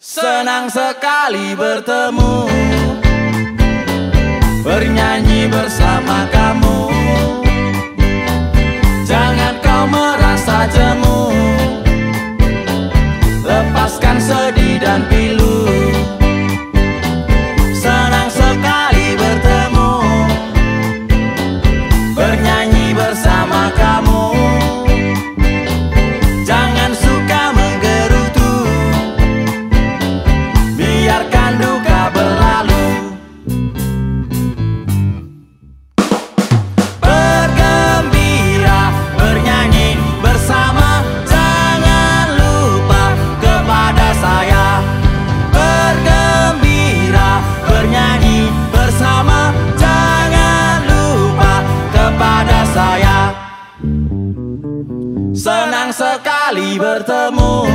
Senang sekali bertemu. Bernyanyi bersama kamu. Jangan kau merasa jemu. Lepaskan sedih dan pilu Senang sekali bertemu